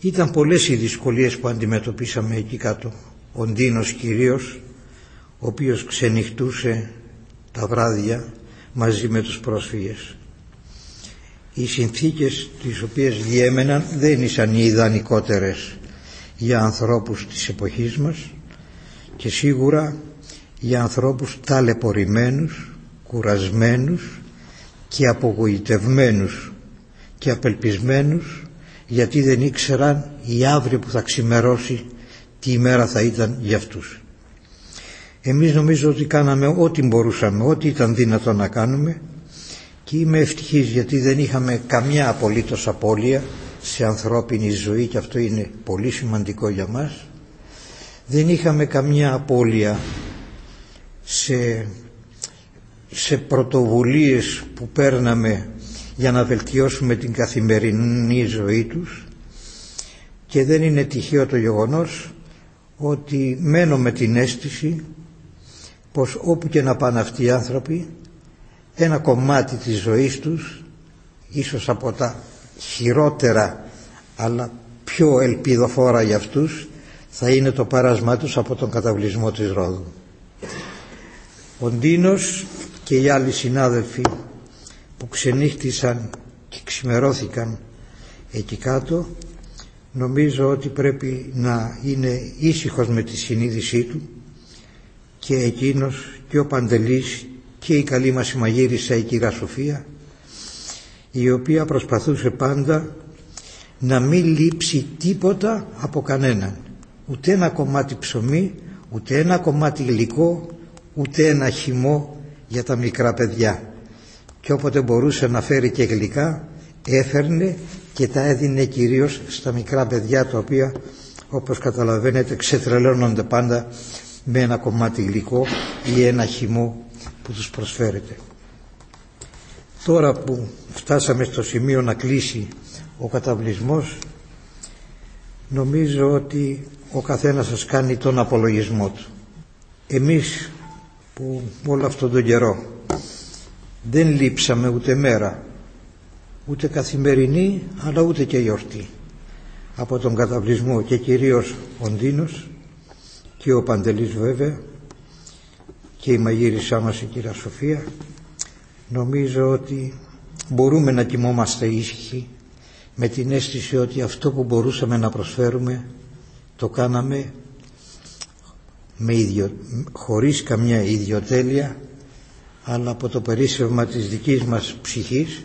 Ήταν πολλές οι δυσκολίες που αντιμετωπίσαμε εκεί κάτω. Ο Ντίνος κυρίως, ο οποίος ξενυχτούσε τα βράδια μαζί με τους πρόσφυγες. Οι συνθήκες τις οποίες διέμεναν δεν ήσαν οι ιδανικότερες για ανθρώπους της εποχής μας και σίγουρα για ανθρώπους ταλαιπωρημένους, κουρασμένους και απογοητευμένους και απελπισμένους γιατί δεν ήξεραν η αύριο που θα ξημερώσει τι ημέρα θα ήταν για αυτούς. Εμείς νομίζω ότι κάναμε ό,τι μπορούσαμε, ό,τι ήταν δυνατό να κάνουμε και είμαι ευτυχής γιατί δεν είχαμε καμιά απολύτως απώλεια σε ανθρώπινη ζωή και αυτό είναι πολύ σημαντικό για μας. Δεν είχαμε καμιά απώλεια σε, σε πρωτοβουλίες που παίρναμε για να βελτιώσουμε την καθημερινή ζωή τους και δεν είναι τυχαίο το γεγονός ότι μένω με την αίσθηση πως όπου και να πάνε αυτοί οι άνθρωποι ένα κομμάτι της ζωής τους ίσως από τα χειρότερα αλλά πιο ελπιδοφόρα για αυτούς θα είναι το πέρασμά τους από τον καταβλισμό της Ρόδου. Ο Ντίνος και οι άλλοι συνάδελφοι που ξενύχτησαν και ξημερώθηκαν εκεί κάτω νομίζω ότι πρέπει να είναι ήσυχος με τη συνείδησή του και εκείνος και ο Παντελής και η καλή μας μαγείρισα η κυρία Σοφία η οποία προσπαθούσε πάντα να μην λείψει τίποτα από κανέναν. Ούτε ένα κομμάτι ψωμί ούτε ένα κομμάτι γλυκό ούτε ένα χυμό για τα μικρά παιδιά και όποτε μπορούσε να φέρει και γλυκά έφερνε και τα έδινε κυρίως στα μικρά παιδιά τα οποία όπως καταλαβαίνετε ξετρελώνονται πάντα με ένα κομμάτι γλυκό ή ένα χυμό που τους προσφέρεται. Τώρα που φτάσαμε στο σημείο να κλείσει ο καταβλισμός νομίζω ότι ο καθένας σας κάνει τον απολογισμό του. Εμείς που όλο αυτόν τον καιρό δεν λείψαμε ούτε μέρα ούτε καθημερινή αλλά ούτε και γιορτή. Από τον καταβλισμό και κυρίως ο Ντίνος και ο Παντελής βέβαια και η μαγείρισά μας η κυρία Σοφία νομίζω ότι μπορούμε να κοιμόμαστε ήσυχοι με την αίσθηση ότι αυτό που μπορούσαμε να προσφέρουμε το κάναμε με ίδιο, χωρίς καμιά ιδιοτέλεια αλλά από το περίσσευμα της δικής μας ψυχής